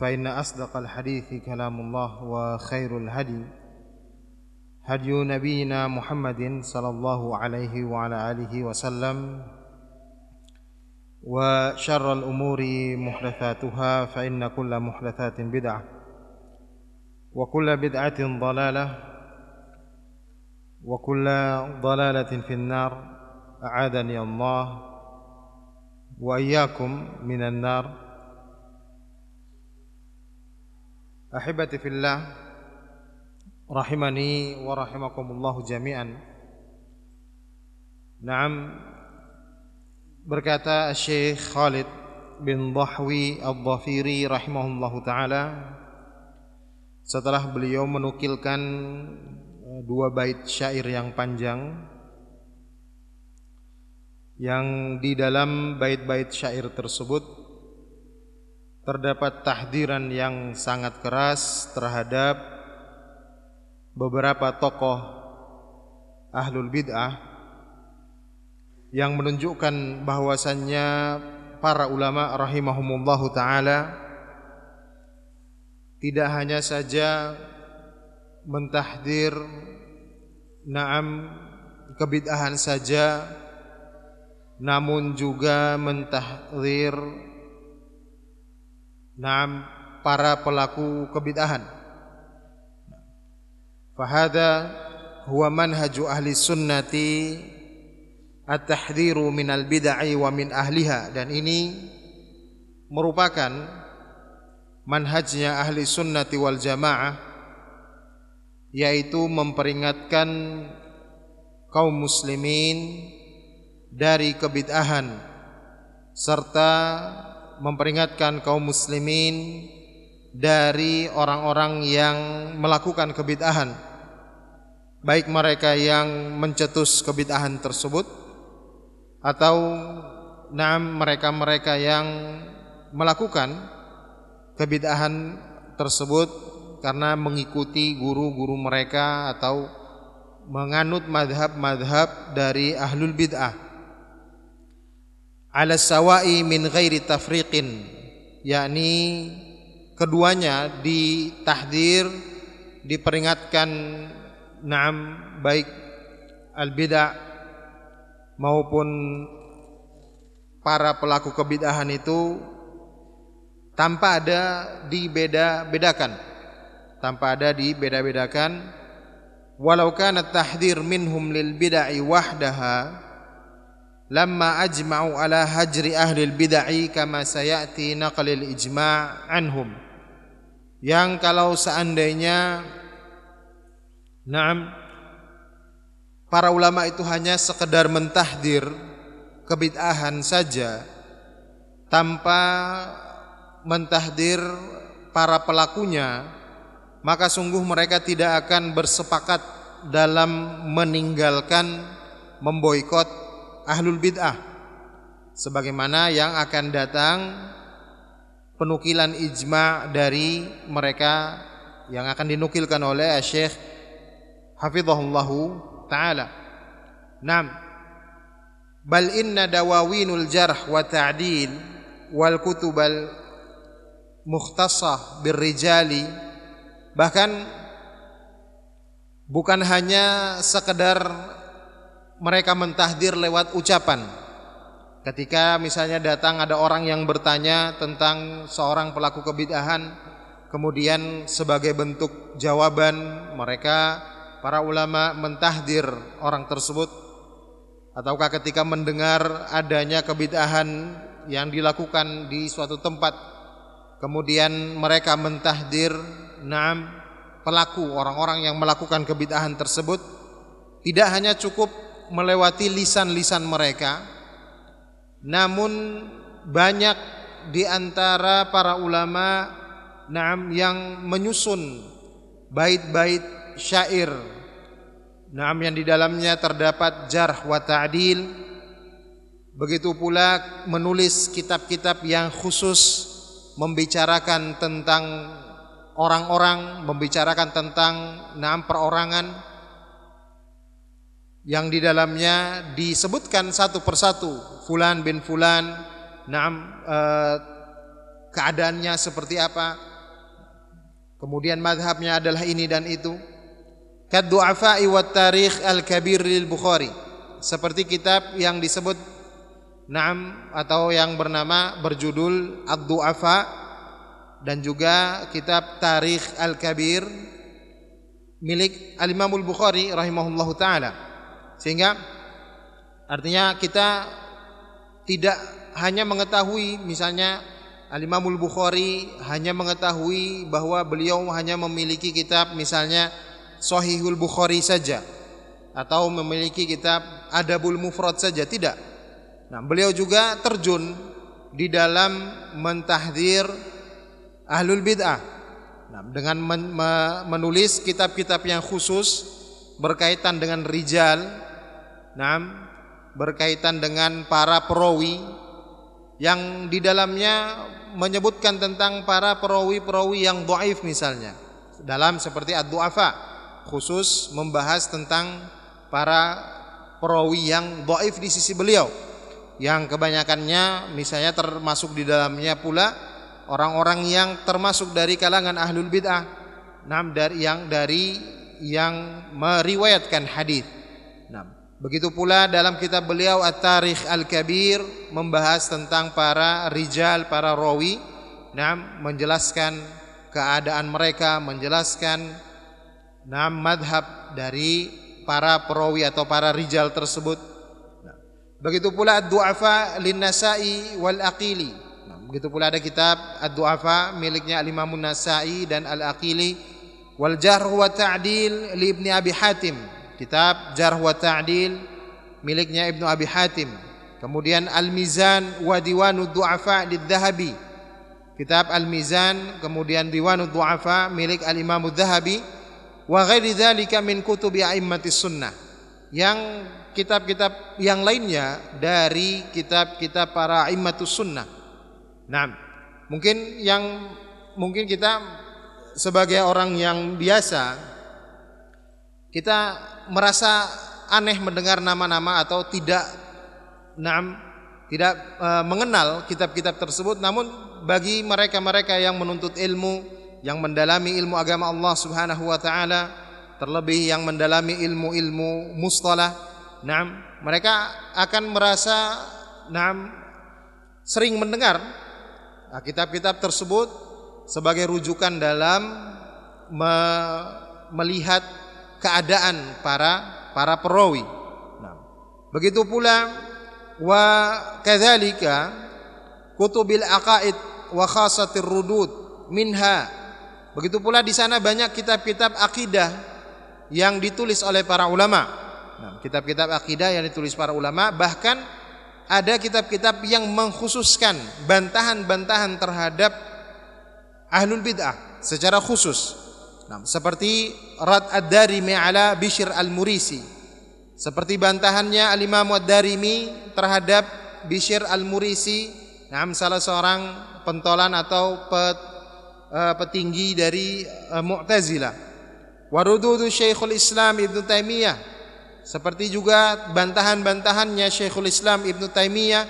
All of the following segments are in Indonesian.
فإن أصدق الحديث كلام الله وخير الهدي هدي نبينا محمد صلى الله عليه وعلى آله وسلم وشر الأمور محدثاتها فإن كل محدثات بدعة وكل بدعة ضلالة وكل ضلالة في النار. أعاذني الله وإياكم من النار. Ahibati fillah rahimani wa rahimakumullah jami'an. Naam berkata Syekh Khalid bin Dhahwi Al-Dhafiri rahimahullahu taala setelah beliau menukilkan eh, dua bait syair yang panjang yang di dalam bait-bait syair tersebut terdapat tahdiran yang sangat keras terhadap beberapa tokoh ahlul bid'ah yang menunjukkan bahwasannya para ulama rahimahumullahu taala tidak hanya saja mentahdir naam kebid'ahan saja namun juga mentahdir Naam para pelaku kebid'ahan. Fahada huwa manhaju ahli sunnati at-tahdhiru minal bid'ai wa min ahliha dan ini merupakan manhajnya ahli sunnati wal jamaah yaitu memperingatkan kaum muslimin dari kebid'ahan serta memperingatkan kaum muslimin dari orang-orang yang melakukan kebid'ahan. Baik mereka yang mencetus kebid'ahan tersebut atau naam mereka-mereka yang melakukan kebid'ahan tersebut karena mengikuti guru-guru mereka atau menganut madhab-madhab dari ahlul bid'ah ala sawai min ghairi tafriqin yakni keduanya ditahdir diperingatkan na'am baik al bid'ah maupun para pelaku kebid'ahan itu tanpa ada dibeda-bedakan tanpa ada dibeda-bedakan. Walau kana tahdir minhum lil bid'ah wahdaha lamma ajma'u ala hajri ahli bid'ah kama sayati naqlil ijma' anhum. Yang kalau seandainya Naam para ulama itu hanya sekedar mentahdir kebid'ahan saja tanpa mentahdir para pelakunya maka sungguh mereka tidak akan bersepakat dalam meninggalkan memboikot ahlul bid'ah sebagaimana yang akan datang penukilan ijma dari mereka yang akan dinukilkan oleh Syekh hafizahullahu taala. Naam. Bal inna dawawinul jarh wa ta'dil wal kutubal mukhtasah birrijali bahkan bukan hanya sekedar mereka mentahdir lewat ucapan. Ketika misalnya datang ada orang yang bertanya tentang seorang pelaku kebid'ahan, kemudian sebagai bentuk jawaban mereka para ulama mentahdir orang tersebut ataukah ketika mendengar adanya kebid'ahan yang dilakukan di suatu tempat kemudian mereka mentahdir naam pelaku orang-orang yang melakukan kebid'ahan tersebut tidak hanya cukup melewati lisan-lisan mereka. Namun banyak di antara para ulama naam yang menyusun bait-bait syair. Naam yang di dalamnya terdapat jarh wa ta'dil. Begitu pula menulis kitab-kitab yang khusus membicarakan tentang orang-orang membicarakan tentang naam perorangan yang di dalamnya disebutkan satu persatu fulan bin fulan naam uh, keadaannya seperti apa. Kemudian madhabnya adalah ini dan itu. Kaddu'afa'i wa tarikh al-kabir lil Bukhari. Seperti kitab yang disebut Naam atau yang bernama berjudul Ad-Du'afa dan juga kitab Tarikh Al-Kabir milik Al-Imamul Bukhari rahimahullahu taala. Sehingga artinya kita tidak hanya mengetahui misalnya Al-Imamul Bukhari hanya mengetahui bahwa beliau hanya memiliki kitab misalnya Sahihul Bukhari saja atau memiliki kitab Adabul Mufrad saja tidak Nah, beliau juga terjun di dalam mentahdir ahlul bid'ah. Nah, dengan men menulis kitab-kitab yang khusus berkaitan dengan rijal, nah, berkaitan dengan para perawi yang di dalamnya menyebutkan tentang para perawi-perawi yang dhaif misalnya. Dalam seperti ad-du'afa khusus membahas tentang para perawi yang dhaif di sisi beliau yang kebanyakannya misalnya termasuk di dalamnya pula orang-orang yang termasuk dari kalangan ahlul bid'ah nam dari yang dari yang meriwayatkan hadis. Nah, begitu pula dalam kitab beliau At-Tarikh Al-Kabir membahas tentang para rijal, para rawi, nam menjelaskan keadaan mereka, menjelaskan nam madhab dari para perawi atau para rijal tersebut. Begitu pula Ad-Du'afa lin-Nasa'i wal Aqili. Nah, begitu pula ada kitab Ad-Du'afa miliknya Al-Imam Nasai dan Al-Aqili. Wal Jarh wa Ta'dil li Ibni Abi Hatim. Kitab Jarh wa Ta'dil miliknya Ibnu Abi Hatim. Kemudian Al-Mizan wa Diwanud Du'afa lidz-Dzahabi. Kitab Al-Mizan kemudian Diwanud Du'afa milik Al-Imam Adz-Dzahabi wa ghairi dzalika min kutubi a'immatis sunnah. Yang kitab-kitab yang lainnya dari kitab-kitab para immatus sunnah. Nah, mungkin yang mungkin kita sebagai orang yang biasa kita merasa aneh mendengar nama-nama atau tidak nam tidak e, mengenal kitab-kitab tersebut. Namun bagi mereka-mereka yang menuntut ilmu yang mendalami ilmu agama Allah Subhanahu wa taala terlebih yang mendalami ilmu-ilmu mustalah Nah, mereka akan merasa nah, sering mendengar nah, kitab-kitab tersebut sebagai rujukan dalam me melihat keadaan para para perawi. Nah, begitu pula wa kadzalika kutubil aqaid wa khasatir rudud minha. Begitu pula di sana banyak kitab-kitab akidah yang ditulis oleh para ulama. Nah, kitab-kitab akidah yang ditulis para ulama bahkan ada kitab-kitab yang mengkhususkan bantahan-bantahan terhadap ahlul bid'ah secara khusus. Nah, seperti Rad Ad-Darimi ala Bishr Al-Murisi. Seperti bantahannya Al-Imam Ad-Darimi terhadap Bishr Al-Murisi, nah, salah seorang pentolan atau pet, uh, petinggi dari uh, Mu'tazilah. Warududu Syekhul Islam Ibn Taimiyah seperti juga bantahan-bantahannya Syekhul Islam Ibn Taimiyah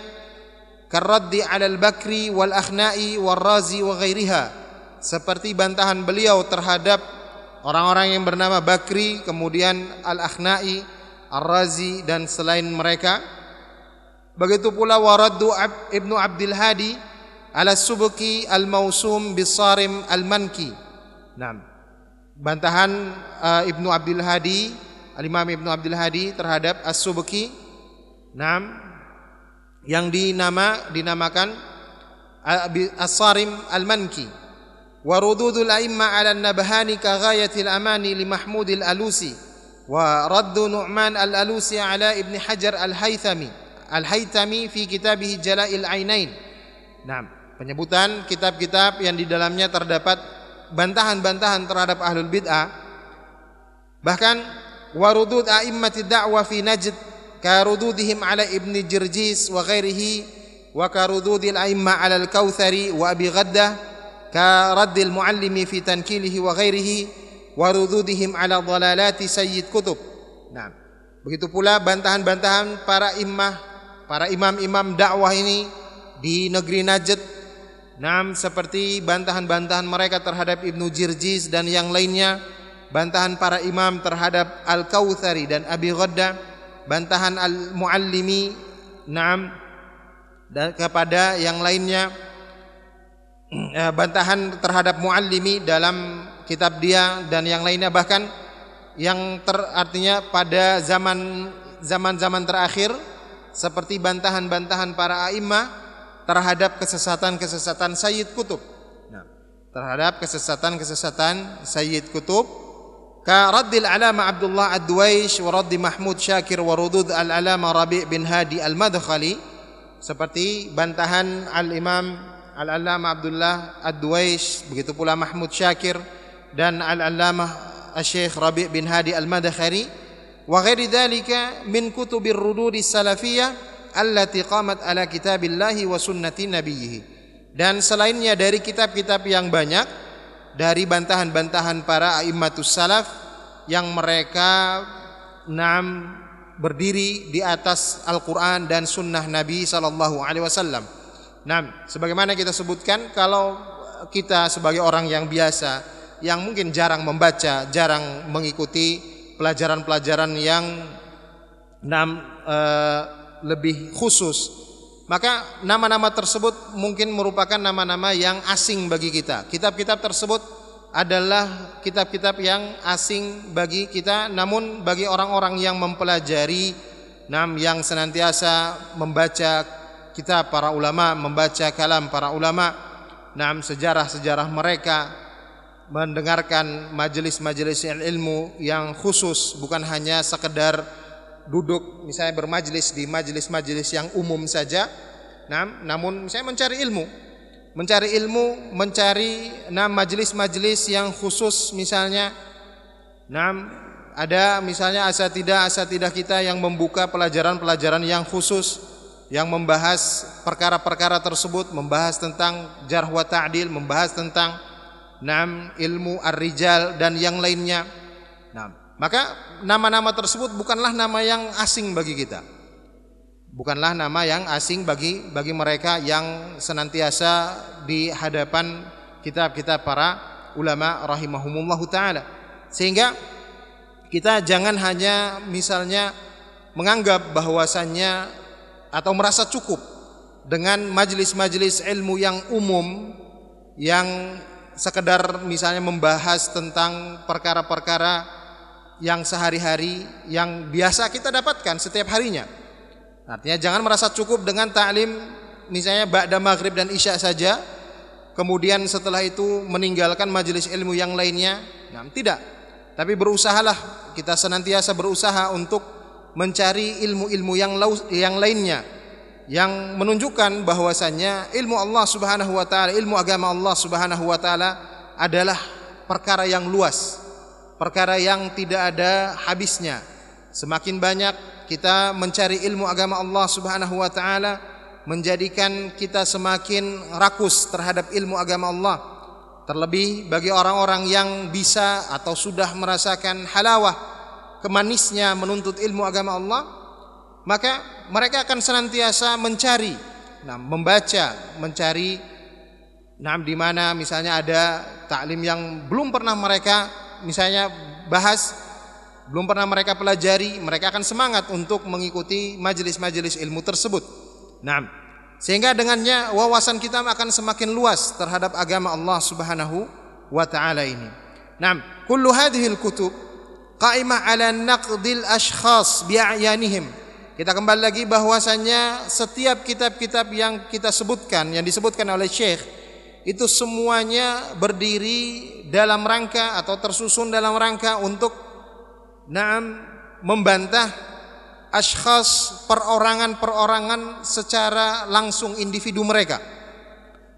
Karraddi alal Bakri wal Akhna'i wal Razi wa ghairiha seperti bantahan beliau terhadap orang-orang yang bernama Bakri kemudian Al-Akhna'i Ar-Razi dan selain mereka. Begitu pula waraddu Ibnu Abdul Hadi ala Subki Al-Mausum Bisarim Al-Manki. Nah bantahan uh, Ibnu Abdul Hadi Al-Imam Ibnu Abdul Hadi terhadap As-Subki. Naam. Yang dinama dinamakan As-Sarim Al-Manki wa rududul a'imma 'ala an-nabhani ka ghayatil amani li Mahmud al-Alusi wa raddu Nu'man al-Alusi 'ala Ibn Hajar al-Haythami al-Haythami fi kitabih Jala'il Ainain Naam penyebutan kitab-kitab yang di dalamnya terdapat bantahan-bantahan terhadap ahlul bid'ah bahkan وردود أئمة الدعوة في نجد كردودهم على ابن جرجيس وغيره وكردود الأئمة على ka muallimi fi tankilihi wa ghairihi wa rududihim ala dhalalati sayyid kutub. Nah, begitu pula bantahan-bantahan para imah, para imam-imam dakwah ini di negeri Najd. NAM seperti bantahan-bantahan mereka terhadap Ibnu Jirjis dan yang lainnya, bantahan para imam terhadap Al-Kautsari dan Abi Ghadda, bantahan Al-Muallimi, NAM dan kepada yang lainnya bantahan terhadap Muallimi dalam kitab dia dan yang lainnya. Bahkan yang ter, artinya pada zaman zaman-zaman terakhir seperti bantahan-bantahan para a'immah terhadap kesesatan-kesesatan Sayyid Kutub. Nah, terhadap kesesatan-kesesatan Sayyid Kutub ka raddil alama Abdullah Ad-Duwaish wa raddi Mahmud Syakir wa rudud al-alama Rabi' bin Hadi al-Madkhali. Seperti bantahan al-Imam al-Alama Abdullah Ad-Duwaish begitu pula Mahmud Syakir dan al-Alama Syekh Rabi' bin Hadi al-Madkhali wa ghairi dhalika min kutubir rudud salafiyah allati qamat ala kitabillahi wa sunnati nabiyhi. Dan selainnya dari kitab-kitab yang banyak dari bantahan-bantahan para aimmatus salaf yang mereka enam berdiri di atas Al-Qur'an dan sunnah Nabi wasallam. Nah, sebagaimana kita sebutkan kalau kita sebagai orang yang biasa yang mungkin jarang membaca, jarang mengikuti pelajaran-pelajaran yang enam eh, lebih khusus maka nama-nama tersebut mungkin merupakan nama-nama yang asing bagi kita. Kitab-kitab tersebut adalah kitab-kitab yang asing bagi kita namun bagi orang-orang yang mempelajari nam yang senantiasa membaca kitab para ulama membaca kalam para ulama. Nam sejarah-sejarah mereka mendengarkan majelis-majelis ilmu yang khusus bukan hanya sekedar duduk misalnya bermajlis di majelis-majelis yang umum saja. Nah, namun saya mencari ilmu. Mencari ilmu mencari nah majelis-majelis yang khusus misalnya. Nah ada misalnya asatidah asatidah kita yang membuka pelajaran-pelajaran yang khusus yang membahas perkara-perkara tersebut membahas tentang jarh wa ta'dil membahas tentang nam ilmu ar-rijal dan yang lainnya nah maka nama-nama tersebut bukanlah nama yang asing bagi kita. Bukanlah nama yang asing bagi bagi mereka yang senantiasa di hadapan kitab-kitab para ulama rahimahumullahu taala. Sehingga kita jangan hanya misalnya menganggap bahwasannya atau merasa cukup dengan majelis-majelis ilmu yang umum yang sekedar misalnya membahas tentang perkara-perkara yang sehari-hari yang biasa kita dapatkan setiap harinya. Artinya jangan merasa cukup dengan ta'lim misalnya ba'da maghrib dan isya saja kemudian setelah itu meninggalkan majelis ilmu yang lainnya. Nah, tidak. Tapi berusahalah kita senantiasa berusaha untuk mencari ilmu-ilmu yang yang lainnya yang menunjukkan bahwasannya ilmu Allah Subhanahu wa taala, ilmu agama Allah Subhanahu wa taala adalah perkara yang luas perkara yang tidak ada habisnya. Semakin banyak kita mencari ilmu agama Allah Subhanahu wa taala menjadikan kita semakin rakus terhadap ilmu agama Allah. Terlebih bagi orang-orang yang bisa atau sudah merasakan halawah kemanisnya menuntut ilmu agama Allah, maka mereka akan senantiasa mencari, nah, membaca, mencari nah di mana misalnya ada taklim yang belum pernah mereka misalnya bahas belum pernah mereka pelajari, mereka akan semangat untuk mengikuti majelis-majelis ilmu tersebut. Nah, sehingga dengannya wawasan kita akan semakin luas terhadap agama Allah Subhanahu wa taala ini. Nah, kullu hadhihi al-kutub qa'imah 'ala naqdil ashkhas bi'ayanihim. Kita kembali lagi bahwasanya setiap kitab-kitab yang kita sebutkan yang disebutkan oleh Syekh itu semuanya berdiri dalam rangka atau tersusun dalam rangka untuk naam membantah ashkhas perorangan-perorangan secara langsung individu mereka.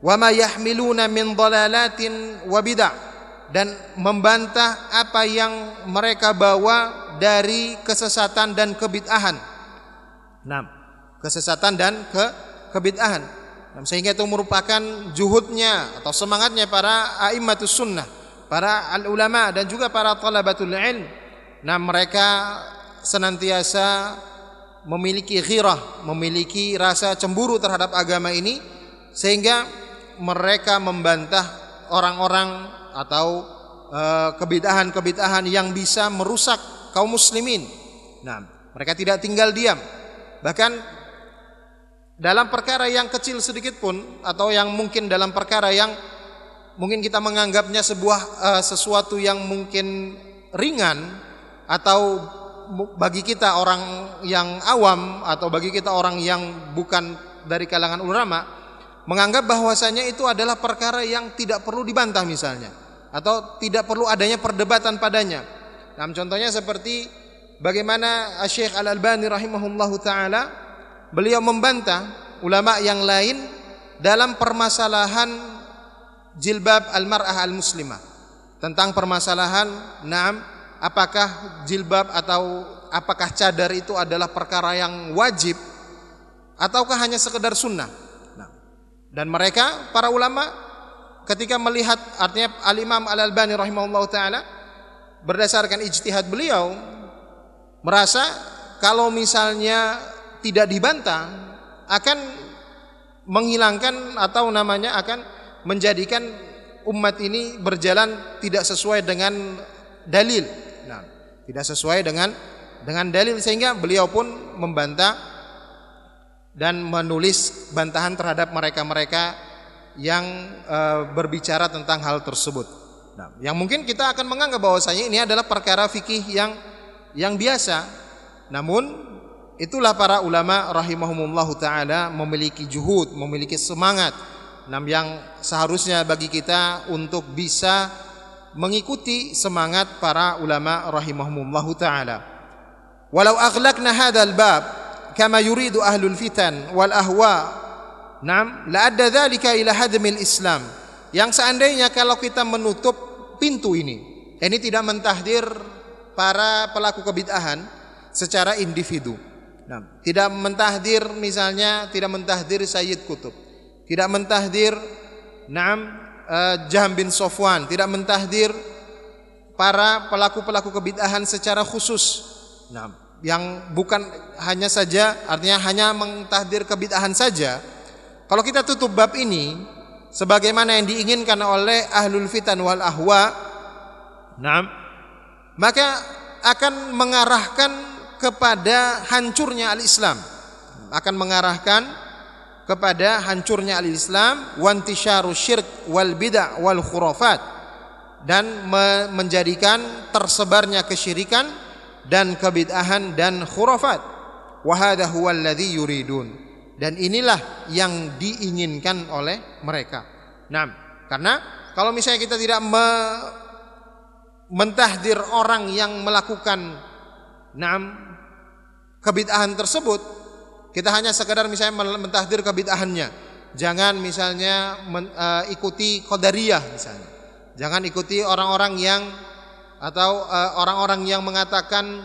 Wa ma yahmiluna min dhalalatin wa bid'ah dan membantah apa yang mereka bawa dari kesesatan dan kebid'ahan. Nah, kesesatan dan ke kebid'ahan. Sehingga itu merupakan juhudnya atau semangatnya para a'immatus sunnah, para al-ulama dan juga para talabatul ilm. Nah, mereka senantiasa memiliki ghirah, memiliki rasa cemburu terhadap agama ini sehingga mereka membantah orang-orang atau uh, kebidahan-kebidahan yang bisa merusak kaum muslimin. Nah, mereka tidak tinggal diam. Bahkan dalam perkara yang kecil sedikit pun atau yang mungkin dalam perkara yang mungkin kita menganggapnya sebuah uh, sesuatu yang mungkin ringan atau bagi kita orang yang awam atau bagi kita orang yang bukan dari kalangan ulama menganggap bahwasanya itu adalah perkara yang tidak perlu dibantah misalnya atau tidak perlu adanya perdebatan padanya. Nah, contohnya seperti bagaimana Syekh Al-Albani rahimahullahu taala beliau membantah ulama yang lain dalam permasalahan jilbab al-mar'ah al-muslimah tentang permasalahan naam apakah jilbab atau apakah cadar itu adalah perkara yang wajib ataukah hanya sekedar sunnah. Nah, dan mereka para ulama ketika melihat artinya Al-Imam Al-Albani rahimahullah taala berdasarkan ijtihad beliau merasa kalau misalnya tidak dibantah akan menghilangkan atau namanya akan menjadikan umat ini berjalan tidak sesuai dengan dalil. Nah, tidak sesuai dengan dengan dalil sehingga beliau pun membantah dan menulis bantahan terhadap mereka-mereka yang e, berbicara tentang hal tersebut. Nah, yang mungkin kita akan menganggap bahwasanya ini adalah perkara fikih yang yang biasa. Namun itulah para ulama rahimahumullah taala memiliki juhud, memiliki semangat nah, yang seharusnya bagi kita untuk bisa mengikuti semangat para ulama rahimahumullah taala. Walau aghlaqna hadzal bab kama yuridu ahlul fitan wal ahwa Naam, la adda dzalika ila hadmil Islam. Yang seandainya kalau kita menutup pintu ini, ini tidak mentahdir para pelaku kebid'ahan secara individu. Tidak mentahdir misalnya tidak mentahdir Sayyid Kutub. Tidak mentahdir Naam uh, Jahm bin Sofwan, tidak mentahdir para pelaku-pelaku kebid'ahan secara khusus. Nah, yang bukan hanya saja artinya hanya mentahdir kebid'ahan saja, kalau kita tutup bab ini sebagaimana yang diinginkan oleh ahlul fitan wal ahwa, nah, maka akan mengarahkan kepada hancurnya al-Islam. Akan mengarahkan kepada hancurnya al-Islam, wantisyaru syirk wal bid'ah wal khurafat dan menjadikan tersebarnya kesyirikan dan kebid'ahan dan khurafat. Wa hadha huwa alladhi yuridun dan inilah yang diinginkan oleh mereka. Nah, karena kalau misalnya kita tidak me mentahdir orang yang melakukan nam kebid'ahan tersebut, kita hanya sekedar misalnya mentahdir kebid'ahannya. Jangan misalnya men, uh, ikuti qadariyah misalnya. Jangan ikuti orang-orang yang atau e, orang-orang uh, yang mengatakan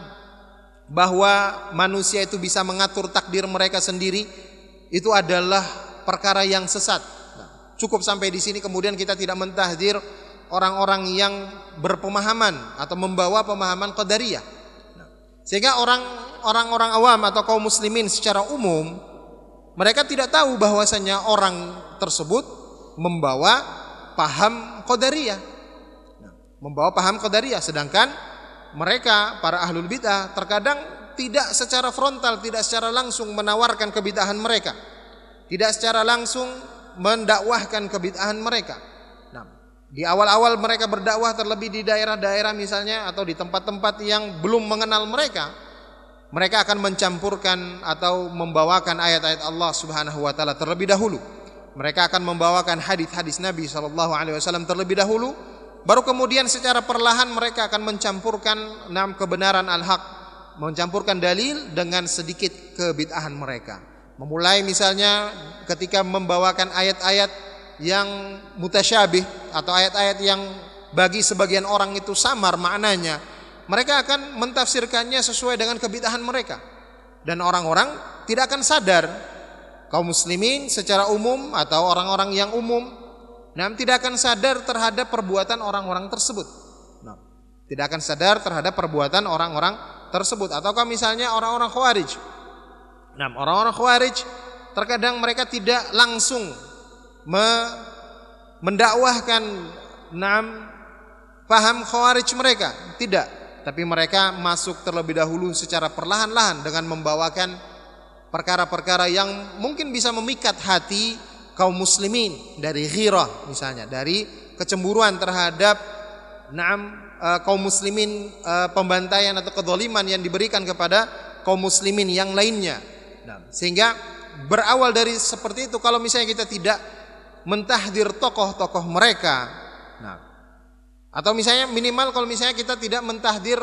bahwa manusia itu bisa mengatur takdir mereka sendiri itu adalah perkara yang sesat. Nah, cukup sampai di sini kemudian kita tidak mentahdir orang-orang yang berpemahaman atau membawa pemahaman qadariyah. Nah, sehingga orang orang-orang awam atau kaum muslimin secara umum mereka tidak tahu bahwasanya orang tersebut membawa paham qadariyah. Nah, membawa paham qadariyah sedangkan mereka para ahlul bidah terkadang tidak secara frontal, tidak secara langsung menawarkan kebid'ahan mereka. Tidak secara langsung mendakwahkan kebid'ahan mereka. Nah, di awal-awal mereka berdakwah terlebih di daerah-daerah misalnya atau di tempat-tempat yang belum mengenal mereka, mereka akan mencampurkan atau membawakan ayat-ayat Allah Subhanahu wa taala terlebih dahulu. Mereka akan membawakan hadis-hadis Nabi sallallahu alaihi wasallam terlebih dahulu, baru kemudian secara perlahan mereka akan mencampurkan enam kebenaran al-haq mencampurkan dalil dengan sedikit kebid'ahan mereka. Memulai misalnya ketika membawakan ayat-ayat yang mutasyabih atau ayat-ayat yang bagi sebagian orang itu samar maknanya, mereka akan mentafsirkannya sesuai dengan kebid'ahan mereka. Dan orang-orang tidak akan sadar kaum muslimin secara umum atau orang-orang yang umum nah, tidak akan sadar terhadap perbuatan orang-orang tersebut. Tidak akan sadar terhadap perbuatan orang-orang tersebut ataukah misalnya orang-orang khawarij. Nah, orang-orang khawarij terkadang mereka tidak langsung me, mendakwahkan enam paham khawarij mereka, tidak. Tapi mereka masuk terlebih dahulu secara perlahan-lahan dengan membawakan perkara-perkara yang mungkin bisa memikat hati kaum muslimin dari ghirah misalnya, dari kecemburuan terhadap enam uh, kaum muslimin uh, pembantaian atau kedoliman yang diberikan kepada kaum muslimin yang lainnya. Nah, sehingga berawal dari seperti itu kalau misalnya kita tidak mentahdir tokoh-tokoh mereka. Nah, atau misalnya minimal kalau misalnya kita tidak mentahdir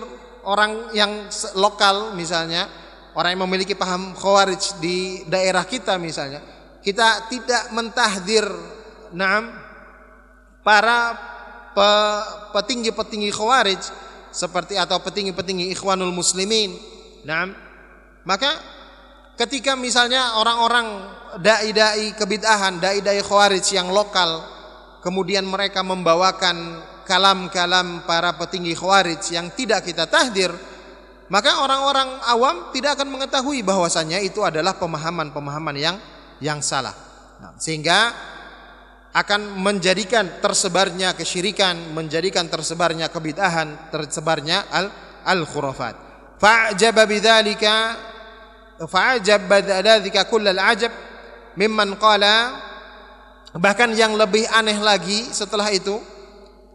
orang yang lokal misalnya, orang yang memiliki paham khawarij di daerah kita misalnya, kita tidak mentahdir naam para petinggi-petinggi khawarij seperti atau petinggi-petinggi ikhwanul muslimin. Naam. Maka ketika misalnya orang-orang dai-dai kebid'ahan, dai-dai khawarij yang lokal kemudian mereka membawakan kalam-kalam para petinggi khawarij yang tidak kita tahdir, maka orang-orang awam tidak akan mengetahui bahwasanya itu adalah pemahaman-pemahaman yang yang salah. Nah, sehingga akan menjadikan tersebarnya kesyirikan, menjadikan tersebarnya kebid'ahan, tersebarnya al al-khurafat. Fa'jaba bidzalika fa'ajab bidzalika kullal ajab mimman qala. Bahkan yang lebih aneh lagi setelah itu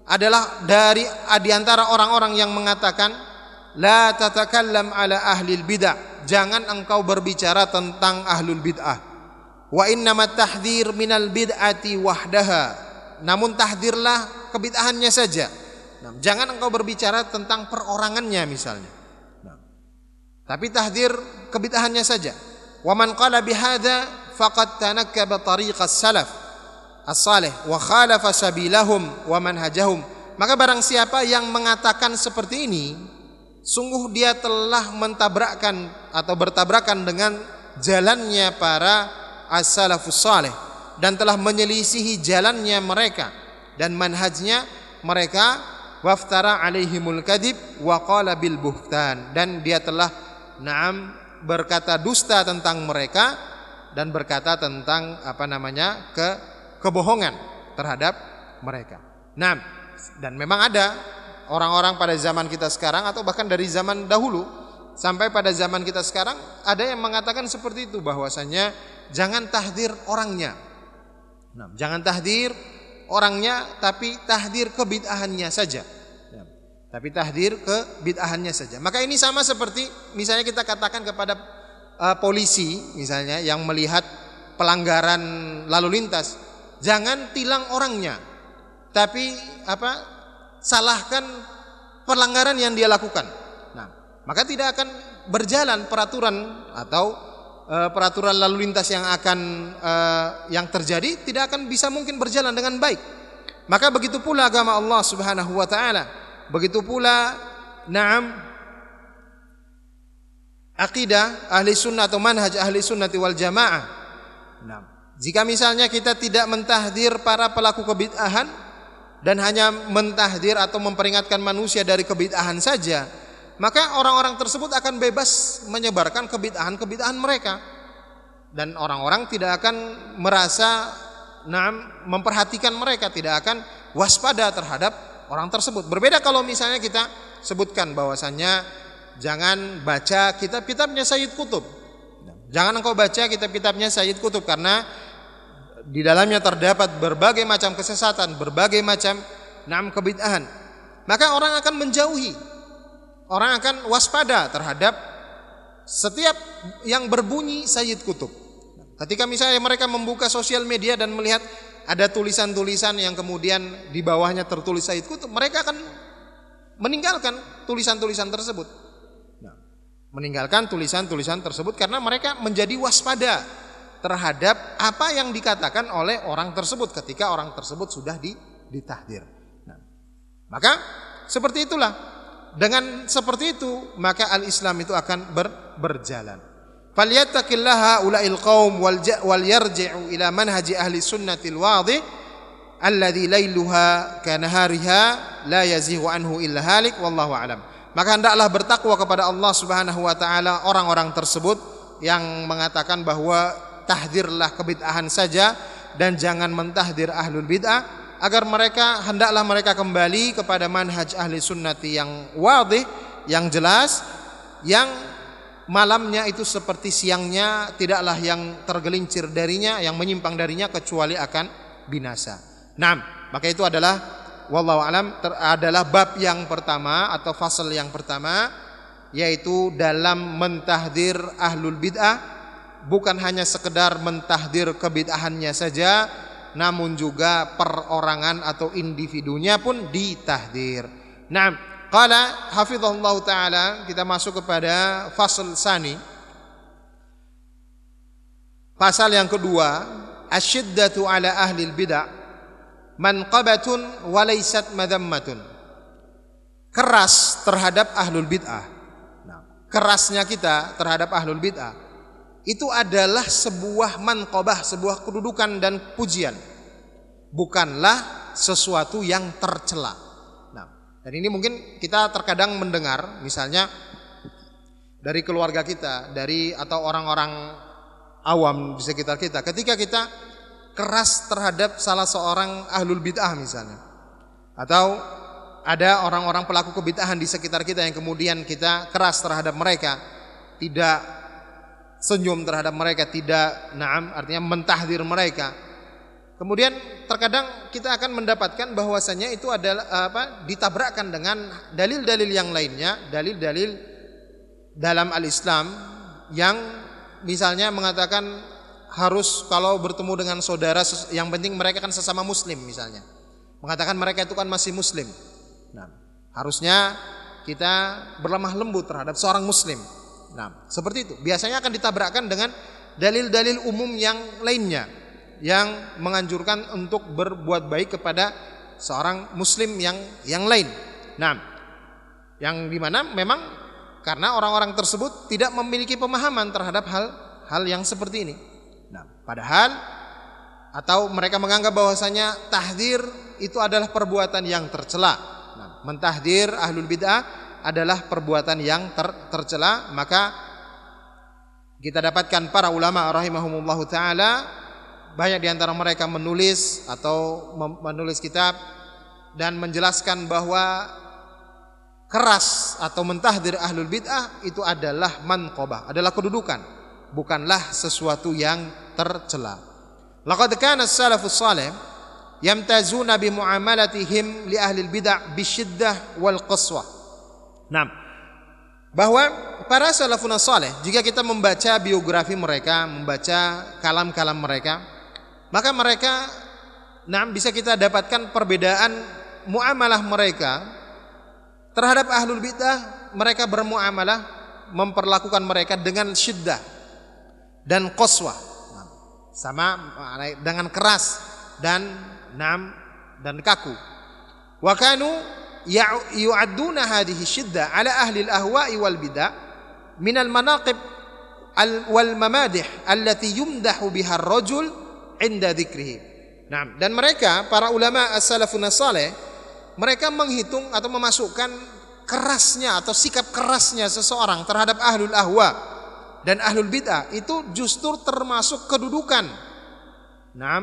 adalah dari di antara orang-orang yang mengatakan la tatakallam ala ahli bidah. Jangan engkau berbicara tentang ahlul bid'ah wa innamat tahdhir minal bid'ati wahdaha. Namun tahdirlah kebid'ahannya saja. Nah, jangan engkau berbicara tentang perorangannya misalnya. Nah, tapi tahdir kebid'ahannya saja. Wa man qala bihadza faqad tanakkaba tariqas salaf as-salih wa khalafa sabilahum wa manhajahum. Maka barang siapa yang mengatakan seperti ini sungguh dia telah mentabrakkan atau bertabrakan dengan jalannya para as-salafus salih dan telah menyelisihi jalannya mereka dan manhajnya mereka waftara alaihimul kadib wa qala bil buhtan dan dia telah na'am berkata dusta tentang mereka dan berkata tentang apa namanya ke kebohongan terhadap mereka. Nah, dan memang ada orang-orang pada zaman kita sekarang atau bahkan dari zaman dahulu sampai pada zaman kita sekarang ada yang mengatakan seperti itu bahwasanya jangan tahdir orangnya. Nah, jangan tahdir orangnya tapi tahdir kebid'ahannya saja. Ya, tapi tahdir kebid'ahannya saja. Maka ini sama seperti misalnya kita katakan kepada uh, polisi misalnya yang melihat pelanggaran lalu lintas, jangan tilang orangnya, tapi apa? salahkan pelanggaran yang dia lakukan. Nah, maka tidak akan berjalan peraturan atau peraturan lalu lintas yang akan uh, yang terjadi tidak akan bisa mungkin berjalan dengan baik. Maka begitu pula agama Allah Subhanahu wa taala. Begitu pula na'am akidah ahli sunnah atau manhaj ahli sunnati wal jamaah. Nah, jika misalnya kita tidak mentahdir para pelaku kebid'ahan dan hanya mentahdir atau memperingatkan manusia dari kebid'ahan saja, maka orang-orang tersebut akan bebas menyebarkan kebid'ahan-kebid'ahan mereka. Dan orang-orang tidak akan merasa nah, memperhatikan mereka, tidak akan waspada terhadap orang tersebut. Berbeda kalau misalnya kita sebutkan bahwasannya jangan baca kitab-kitabnya Sayyid Kutub. Jangan engkau baca kitab-kitabnya Sayyid Kutub karena di dalamnya terdapat berbagai macam kesesatan, berbagai macam enam kebid'ahan. Maka orang akan menjauhi. Orang akan waspada terhadap setiap yang berbunyi Sayyid Kutub. Ketika misalnya mereka membuka sosial media dan melihat ada tulisan-tulisan yang kemudian di bawahnya tertulis Sayyid Kutub, mereka akan meninggalkan tulisan-tulisan tersebut meninggalkan tulisan-tulisan tersebut karena mereka menjadi waspada terhadap apa yang dikatakan oleh orang tersebut ketika orang tersebut sudah ditahdir. Nah, maka seperti itulah dengan seperti itu maka al-Islam itu akan ber, berjalan. Falyattaqillaha ulail qaum wal, wal yarji'u ila manhaji ahli sunnatil wadih alladhi lailuha kanahariha la yazihu anhu illa halik wallahu alam maka hendaklah bertakwa kepada Allah Subhanahu wa taala orang-orang tersebut yang mengatakan bahwa tahdirlah kebid'ahan saja dan jangan mentahdir ahlul bid'ah agar mereka hendaklah mereka kembali kepada manhaj ahli sunnati yang wadih, yang jelas, yang malamnya itu seperti siangnya tidaklah yang tergelincir darinya, yang menyimpang darinya kecuali akan binasa. Nah, maka itu adalah wallahu alam adalah bab yang pertama atau fasal yang pertama yaitu dalam mentahdir ahlul bid'ah bukan hanya sekedar mentahdir kebid'ahannya saja namun juga perorangan atau individunya pun ditahdir. Nah, qala hafizahullah taala kita masuk kepada fasal sani. Pasal yang kedua, asyiddatu ala ahli bid'ah manqabatun wa laysat madammatun. Keras terhadap ahlul bid'ah. Kerasnya kita terhadap ahlul bid'ah itu adalah sebuah manqobah, sebuah kedudukan dan pujian. Bukanlah sesuatu yang tercela. Nah, dan ini mungkin kita terkadang mendengar misalnya dari keluarga kita, dari atau orang-orang awam di sekitar kita ketika kita keras terhadap salah seorang ahlul bid'ah misalnya. Atau ada orang-orang pelaku kebid'ahan di sekitar kita yang kemudian kita keras terhadap mereka, tidak senyum terhadap mereka, tidak naam artinya mentahdir mereka. Kemudian terkadang kita akan mendapatkan bahwasanya itu adalah apa? ditabrakkan dengan dalil-dalil yang lainnya, dalil-dalil dalam al-Islam yang misalnya mengatakan harus kalau bertemu dengan saudara yang penting mereka kan sesama muslim misalnya. Mengatakan mereka itu kan masih muslim. Nah, harusnya kita berlemah lembut terhadap seorang muslim. Nah, seperti itu. Biasanya akan ditabrakkan dengan dalil-dalil umum yang lainnya yang menganjurkan untuk berbuat baik kepada seorang muslim yang yang lain. Nah, yang di mana memang karena orang-orang tersebut tidak memiliki pemahaman terhadap hal hal yang seperti ini. Nah, padahal atau mereka menganggap bahwasanya tahdir itu adalah perbuatan yang tercela. Nah, mentahdir ahlul bid'ah adalah perbuatan yang ter, tercela maka kita dapatkan para ulama rahimahumullahu taala banyak di antara mereka menulis atau menulis kitab dan menjelaskan bahwa keras atau mentahdir ahlul bid'ah itu adalah manqobah, adalah kedudukan, bukanlah sesuatu yang tercela. Laqad kana salafus salih yamtazuna bi muamalatihim li ahli bid'ah bisyiddah wal qaswah. Nah, bahwa para salafun saleh jika kita membaca biografi mereka, membaca kalam-kalam mereka, maka mereka nah bisa kita dapatkan perbedaan muamalah mereka terhadap ahlul bidah, mereka bermuamalah memperlakukan mereka dengan syiddah dan. Nah, sama dengan keras dan nam dan kaku. Wa kanu yu'adduna hadhihi syiddah ala ahli al-ahwa'i wal bid'ah min al-manaqib wal mamadih allati yumdahu biha ar-rajul inda dan mereka para ulama as-salafun mereka menghitung atau memasukkan kerasnya atau sikap kerasnya seseorang terhadap ahlul ahwa dan ahlul bid'ah itu justru termasuk kedudukan. Nah,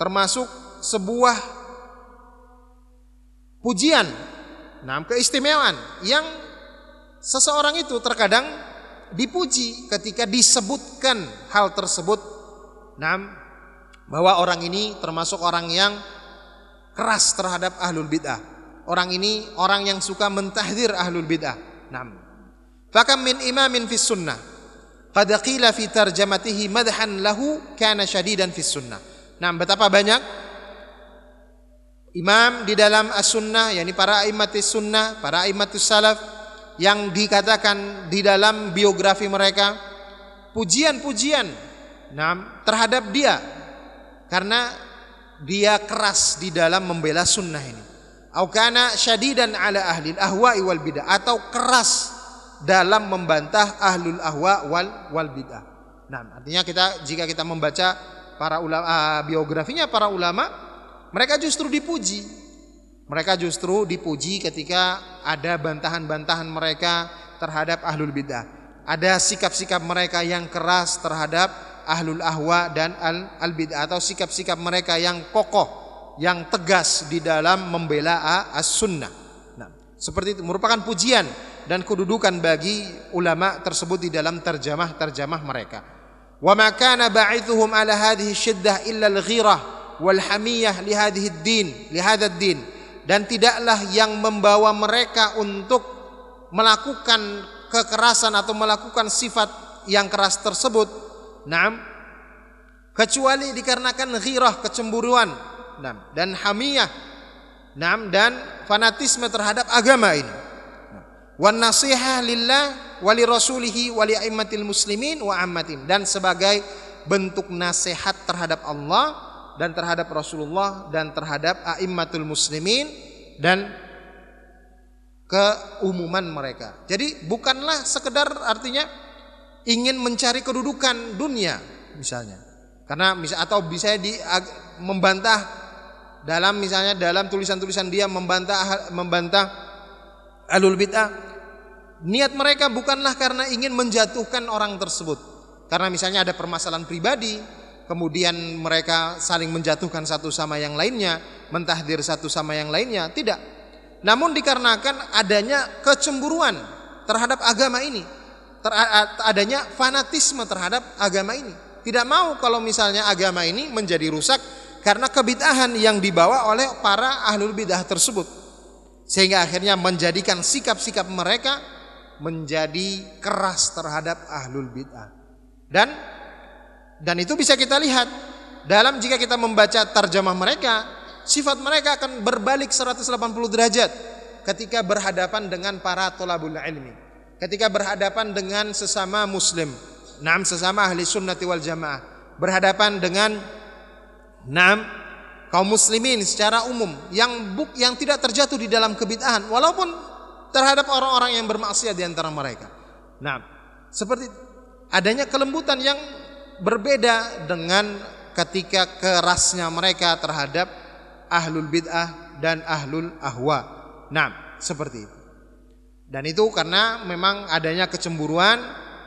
termasuk sebuah pujian Nah, keistimewaan yang seseorang itu terkadang dipuji ketika disebutkan hal tersebut. Nah, bahwa orang ini termasuk orang yang keras terhadap ahlul bid'ah. Orang ini orang yang suka mentahdir ahlul bid'ah. Nah, fakam min imamin fis sunnah qad qila fi madhan lahu kana syadidan fis sunnah. Nah, betapa banyak imam di dalam as-sunnah yakni para aimatis sunnah, para aimatus salaf yang dikatakan di dalam biografi mereka pujian-pujian nah, terhadap dia karena dia keras di dalam membela sunnah ini. Au kana syadidan ala ahli ahwa'i wal bidah atau keras dalam membantah ahlul ahwa wal wal bidah. Nah, artinya kita jika kita membaca para ulama uh, biografinya para ulama mereka justru dipuji. Mereka justru dipuji ketika ada bantahan-bantahan mereka terhadap ahlul bidah. Ada sikap-sikap mereka yang keras terhadap ahlul ahwa dan al, al bidah atau sikap-sikap mereka yang kokoh yang tegas di dalam membela as-sunnah. Nah, seperti itu merupakan pujian dan kedudukan bagi ulama tersebut di dalam terjemah-terjemah mereka. Wa kana ba'ithuhum ala hadhihi syiddah illa al-ghirah wal hamiyah li hadhihi ad-din, li hadha ad-din. Dan tidaklah yang membawa mereka untuk melakukan kekerasan atau melakukan sifat yang keras tersebut. Naam. Kecuali dikarenakan ghirah, kecemburuan. Dan hamiyah. Dan fanatisme terhadap agama ini wan nasihah lillah wali rasulihi wali aimmatil muslimin wa ammatin dan sebagai bentuk nasihat terhadap Allah dan terhadap Rasulullah dan terhadap aimmatul muslimin dan keumuman mereka. Jadi bukanlah sekedar artinya ingin mencari kedudukan dunia misalnya. Karena misal atau bisa di membantah dalam misalnya dalam tulisan-tulisan dia membantah membantah alul bid'ah niat mereka bukanlah karena ingin menjatuhkan orang tersebut. Karena misalnya ada permasalahan pribadi, kemudian mereka saling menjatuhkan satu sama yang lainnya, mentahdir satu sama yang lainnya, tidak. Namun dikarenakan adanya kecemburuan terhadap agama ini, ter adanya fanatisme terhadap agama ini. Tidak mau kalau misalnya agama ini menjadi rusak karena kebid'ahan yang dibawa oleh para ahlul bidah tersebut. Sehingga akhirnya menjadikan sikap-sikap mereka menjadi keras terhadap ahlul bid'ah. Dan dan itu bisa kita lihat dalam jika kita membaca terjemah mereka, sifat mereka akan berbalik 180 derajat ketika berhadapan dengan para tolabul ilmi. Ketika berhadapan dengan sesama muslim, naam sesama ahli sunnati wal jamaah, berhadapan dengan naam kaum muslimin secara umum yang buk yang tidak terjatuh di dalam kebid'ahan walaupun terhadap orang-orang yang bermaksiat di antara mereka. Nah, seperti adanya kelembutan yang berbeda dengan ketika kerasnya mereka terhadap ahlul bid'ah dan ahlul ahwa. Nah, seperti itu. Dan itu karena memang adanya kecemburuan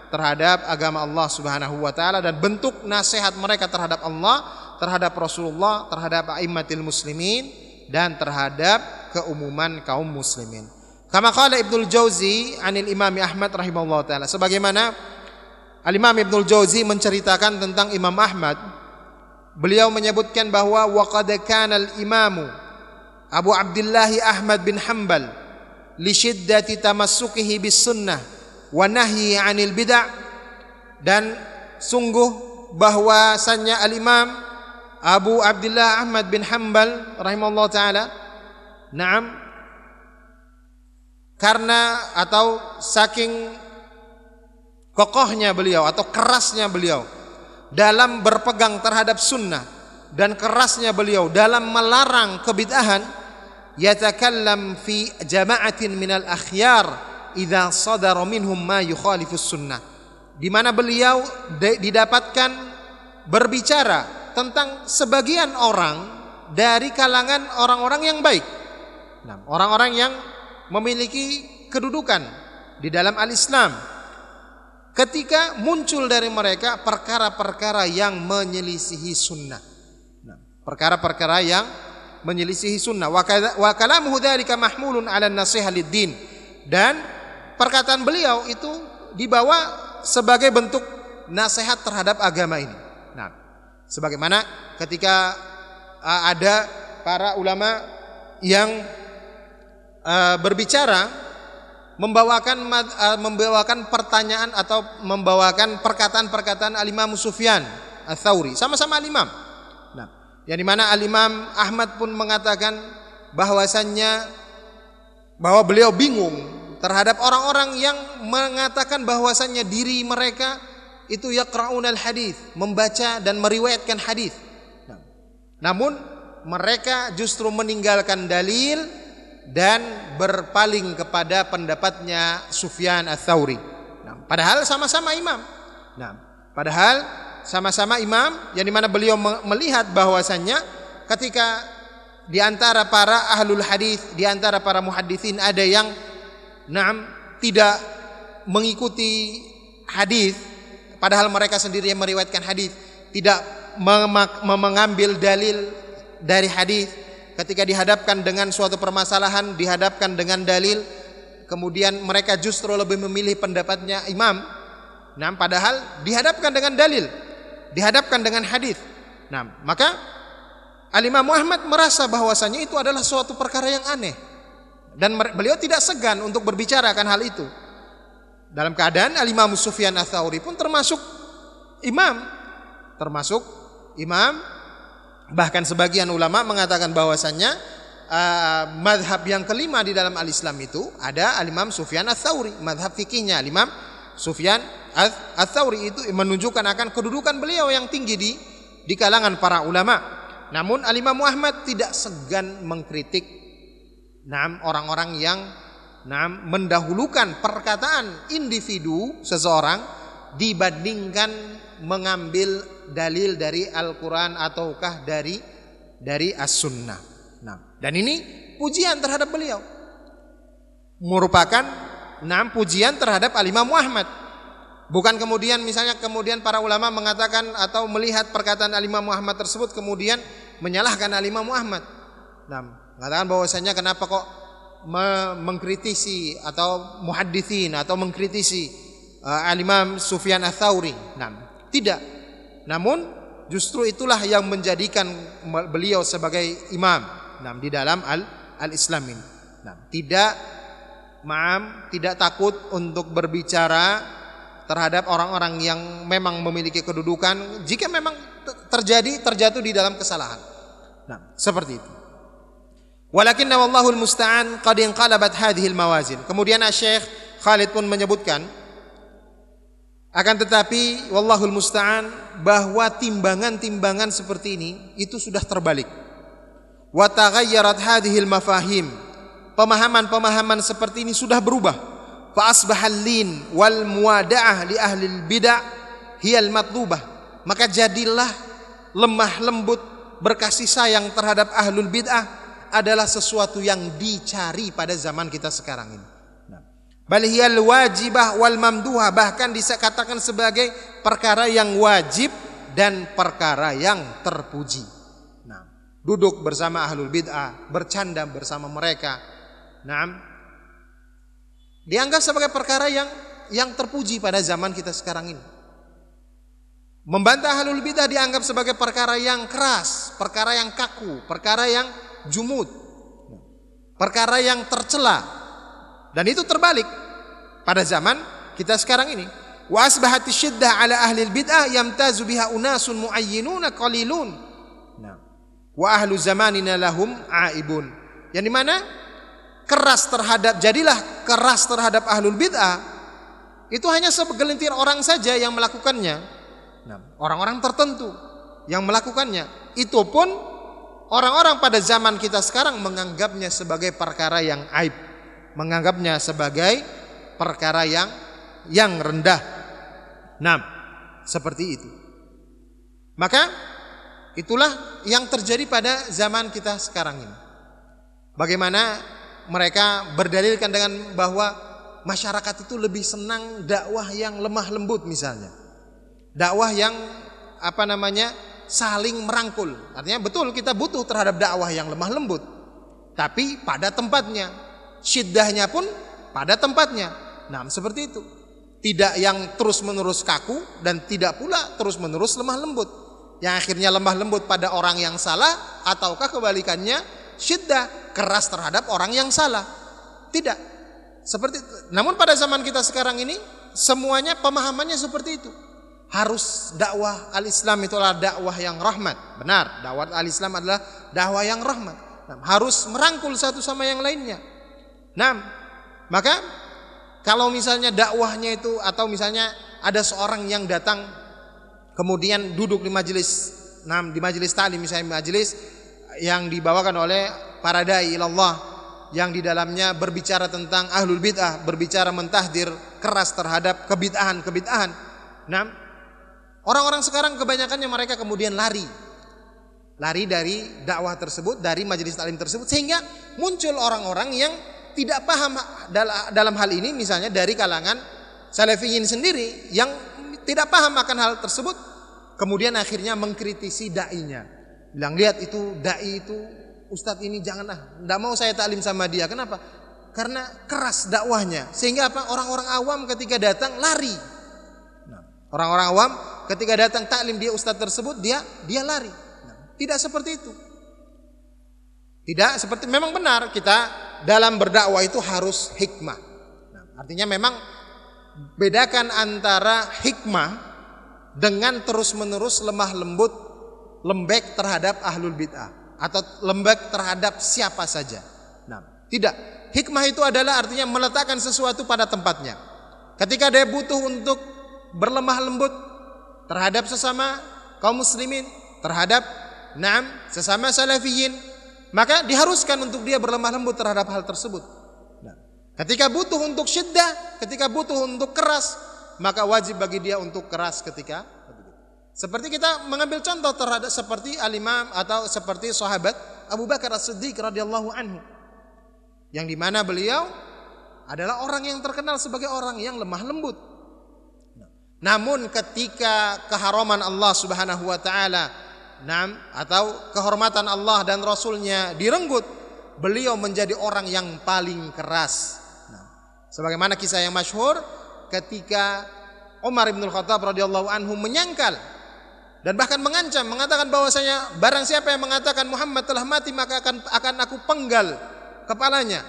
terhadap agama Allah Subhanahu wa taala dan bentuk nasihat mereka terhadap Allah, terhadap Rasulullah, terhadap aimmatil muslimin dan terhadap keumuman kaum muslimin. Kama qala Ibnul Jauzi anil Imam Ahmad rahimahullah taala. Sebagaimana Al-Imam Ibnul Jauzi menceritakan tentang Imam Ahmad, beliau menyebutkan bahwa waqad kana al-imamu Abu Abdullah Ahmad bin Hanbal li shiddati tamassukihi bis sunnah wa nahyi 'anil bid'ah. Dan sungguh bahwasannya al-Imam Abu Abdullah Ahmad bin Hanbal rahimahullah taala na'am karena atau saking kokohnya beliau atau kerasnya beliau dalam berpegang terhadap sunnah dan kerasnya beliau dalam melarang kebid'ahan yatakallam fi jama'atin minal akhyar idza sadara minhum ma yukhalifus sunnah di mana beliau didapatkan berbicara tentang sebagian orang dari kalangan orang-orang yang baik. Nah, orang-orang yang memiliki kedudukan di dalam al-Islam ketika muncul dari mereka perkara-perkara yang menyelisihi sunnah. Nah, perkara-perkara yang menyelisihi sunnah. Wa kalamuhu dzalika mahmulun 'ala nasihah lid-din. Dan perkataan beliau itu dibawa sebagai bentuk nasihat terhadap agama ini. Nah, sebagaimana ketika ada para ulama yang berbicara membawakan uh, membawakan pertanyaan atau membawakan perkataan-perkataan Al-Imam Sufyan Ats-Tsauri sama-sama Al-Imam. Nah, yang di mana Al-Imam Ahmad pun mengatakan bahwasannya bahwa beliau bingung terhadap orang-orang yang mengatakan bahwasannya diri mereka itu yaqraunal hadis, membaca dan meriwayatkan hadis. Nah, namun mereka justru meninggalkan dalil dan berpaling kepada pendapatnya Sufyan Ats-Tsauri. Nah, padahal sama-sama imam. Nah, padahal sama-sama imam yang di mana beliau melihat bahwasannya ketika di antara para ahlul hadis, di antara para muhaddisin ada yang naam tidak mengikuti hadis padahal mereka sendiri yang meriwayatkan hadis, tidak mengambil dalil dari hadis ketika dihadapkan dengan suatu permasalahan, dihadapkan dengan dalil, kemudian mereka justru lebih memilih pendapatnya imam. Nah, padahal dihadapkan dengan dalil, dihadapkan dengan hadis. Nah, maka Al-Imam Muhammad merasa bahwasanya itu adalah suatu perkara yang aneh. Dan beliau tidak segan untuk berbicara akan hal itu. Dalam keadaan Al-Imam Sufyan Ats-Tsauri pun termasuk imam, termasuk imam bahkan sebagian ulama mengatakan bahwasannya uh, madhab yang kelima di dalam al-Islam itu ada al-Imam Sufyan Ats-Tsauri, madhab fikihnya al-Imam Sufyan Ats-Tsauri itu menunjukkan akan kedudukan beliau yang tinggi di di kalangan para ulama. Namun al-Imam Muhammad tidak segan mengkritik Nah, orang-orang yang nah, mendahulukan perkataan individu seseorang dibandingkan mengambil dalil dari Al-Quran ataukah dari dari As-Sunnah. Nah, dan ini pujian terhadap beliau. Merupakan nah, pujian terhadap Al-Imam Muhammad. Bukan kemudian misalnya kemudian para ulama mengatakan atau melihat perkataan Al-Imam Muhammad tersebut kemudian menyalahkan Al-Imam Muhammad. Nah, mengatakan bahwasanya kenapa kok mengkritisi atau muhaddithin atau mengkritisi uh, Al-Imam Sufyan Ats-Tsauri. Nah, tidak. Namun justru itulah yang menjadikan beliau sebagai imam nah, di dalam al al-Islam ini. Nah, tidak maam, tidak takut untuk berbicara terhadap orang-orang yang memang memiliki kedudukan jika memang terjadi terjatuh di dalam kesalahan. Nah, seperti itu. Walakin wallahul musta'an qad inqalabat hadhil mawazin. Kemudian Syekh Khalid pun menyebutkan akan tetapi wallahul musta'an bahwa timbangan-timbangan seperti ini itu sudah terbalik. Wa taghayyarat hadhil mafahim. Pemahaman-pemahaman seperti ini sudah berubah. Fa asbahal lin wal muwada'ah li ahli bid'ah hiyal matlubah. Maka jadilah lemah lembut berkasih sayang terhadap ahlul bid'ah adalah sesuatu yang dicari pada zaman kita sekarang ini. Balhiyal wajibah wal mamduha bahkan dikatakan sebagai perkara yang wajib dan perkara yang terpuji. Nah, duduk bersama ahlul bid'ah, bercanda bersama mereka. Nah, dianggap sebagai perkara yang yang terpuji pada zaman kita sekarang ini. Membantah ahlul bidah dianggap sebagai perkara yang keras, perkara yang kaku, perkara yang jumud. Perkara yang tercela. Dan itu terbalik pada zaman kita sekarang ini. Wa asbahati syiddah ala ahli bid'ah yamtazu biha unasun muayyinuna qalilun. Wa ahlu zamanina lahum aibun. Yang di mana keras terhadap jadilah keras terhadap ahlul bid'ah itu hanya segelintir orang saja yang melakukannya. Orang-orang tertentu yang melakukannya. Itu pun Orang-orang pada zaman kita sekarang menganggapnya sebagai perkara yang aib, menganggapnya sebagai perkara yang yang rendah. Nah, seperti itu. Maka itulah yang terjadi pada zaman kita sekarang ini. Bagaimana mereka berdalilkan dengan bahwa masyarakat itu lebih senang dakwah yang lemah lembut misalnya. Dakwah yang apa namanya? saling merangkul. Artinya betul kita butuh terhadap dakwah yang lemah lembut. Tapi pada tempatnya. Syiddahnya pun pada tempatnya. Nah seperti itu. Tidak yang terus menerus kaku dan tidak pula terus menerus lemah lembut. Yang akhirnya lemah lembut pada orang yang salah ataukah kebalikannya syiddah keras terhadap orang yang salah. Tidak. Seperti itu. Namun pada zaman kita sekarang ini semuanya pemahamannya seperti itu harus dakwah al-Islam itu adalah dakwah yang rahmat. Benar, dakwah al-Islam adalah dakwah yang rahmat. Nah, harus merangkul satu sama yang lainnya. Nah, maka kalau misalnya dakwahnya itu atau misalnya ada seorang yang datang kemudian duduk di majelis nah di majelis tali misalnya majelis yang dibawakan oleh para dai Allah yang di dalamnya berbicara tentang ahlul bid'ah, berbicara mentahdir keras terhadap kebid'ahan-kebid'ahan. Nah, Orang-orang sekarang kebanyakannya mereka kemudian lari. Lari dari dakwah tersebut, dari majelis taklim tersebut sehingga muncul orang-orang yang tidak paham dalam hal ini misalnya dari kalangan salafiyin sendiri yang tidak paham akan hal tersebut kemudian akhirnya mengkritisi dai-nya. Bilang lihat itu dai itu Ustadz ini janganlah, tidak mau saya taklim sama dia. Kenapa? Karena keras dakwahnya. Sehingga apa? Orang-orang awam ketika datang lari. Nah, orang-orang awam ketika datang taklim dia ustadz tersebut dia dia lari. Nah, tidak seperti itu. Tidak seperti memang benar kita dalam berdakwah itu harus hikmah. Nah, artinya memang bedakan antara hikmah dengan terus-menerus lemah lembut lembek terhadap ahlul bid'ah atau lembek terhadap siapa saja. Nah, tidak. Hikmah itu adalah artinya meletakkan sesuatu pada tempatnya. Ketika dia butuh untuk berlemah lembut terhadap sesama kaum muslimin, terhadap naam sesama salafiyin, maka diharuskan untuk dia berlemah lembut terhadap hal tersebut. Nah, ketika butuh untuk syiddah, ketika butuh untuk keras, maka wajib bagi dia untuk keras ketika seperti kita mengambil contoh terhadap seperti al-imam atau seperti sahabat Abu Bakar As-Siddiq radhiyallahu anhu. Yang di mana beliau adalah orang yang terkenal sebagai orang yang lemah lembut. Nah, namun ketika keharaman Allah Subhanahu wa taala Nam atau kehormatan Allah dan Rasulnya direnggut, beliau menjadi orang yang paling keras. Nah, sebagaimana kisah yang masyhur ketika Umar bin Khattab radhiyallahu anhu menyangkal dan bahkan mengancam mengatakan bahwasanya barang siapa yang mengatakan Muhammad telah mati maka akan akan aku penggal kepalanya.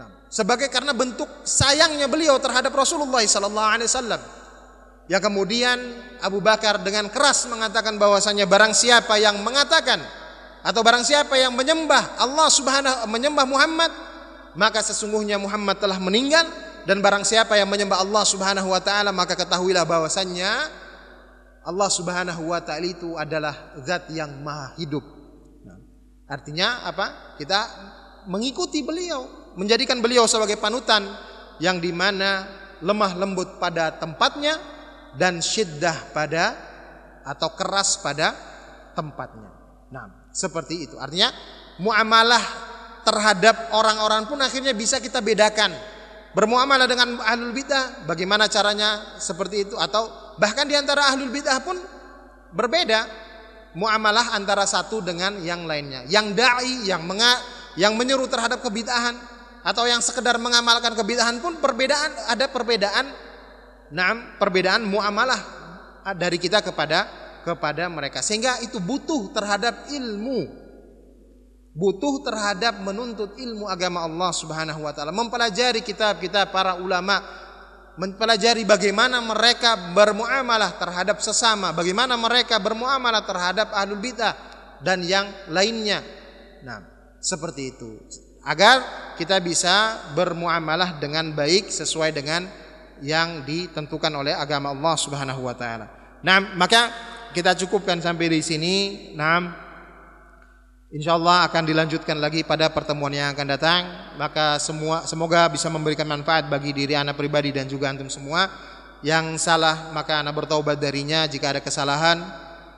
Nah, sebagai karena bentuk sayangnya beliau terhadap Rasulullah sallallahu alaihi wasallam. Ya kemudian Abu Bakar dengan keras mengatakan bahwasanya barang siapa yang mengatakan atau barang siapa yang menyembah Allah Subhanahu menyembah Muhammad maka sesungguhnya Muhammad telah meninggal dan barang siapa yang menyembah Allah Subhanahu wa taala maka ketahuilah bahwasanya Allah Subhanahu wa taala itu adalah zat yang maha hidup. Nah, artinya apa? Kita mengikuti beliau, menjadikan beliau sebagai panutan yang di mana lemah lembut pada tempatnya dan syiddah pada atau keras pada tempatnya. Nah, seperti itu. Artinya muamalah terhadap orang-orang pun akhirnya bisa kita bedakan. Bermuamalah dengan ahlul bidah bagaimana caranya seperti itu atau bahkan di antara ahlul bidah pun berbeda muamalah antara satu dengan yang lainnya. Yang dai, yang menga, yang menyeru terhadap kebid'ahan atau yang sekedar mengamalkan kebid'ahan pun perbedaan ada perbedaan Nah, perbedaan muamalah dari kita kepada kepada mereka. Sehingga itu butuh terhadap ilmu. Butuh terhadap menuntut ilmu agama Allah Subhanahu wa taala. Mempelajari kitab-kitab para ulama. Mempelajari bagaimana mereka bermuamalah terhadap sesama. Bagaimana mereka bermuamalah terhadap ahlul bidah dan yang lainnya. Nah seperti itu. Agar kita bisa bermuamalah dengan baik sesuai dengan yang ditentukan oleh agama Allah Subhanahu wa taala. Nah, maka kita cukupkan sampai di sini. Nah, insyaallah akan dilanjutkan lagi pada pertemuan yang akan datang. Maka semua semoga bisa memberikan manfaat bagi diri anak pribadi dan juga antum semua. Yang salah maka anak bertaubat darinya jika ada kesalahan.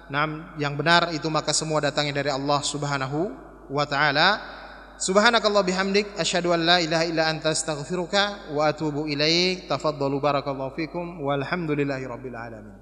Nah, yang benar itu maka semua datangnya dari Allah Subhanahu wa taala. Subhanakallah bihamdik asyhadu an la ilaha illa anta astaghfiruka wa atubu ilaik. Tafaddalu barakallahu fikum walhamdulillahi rabbil alamin.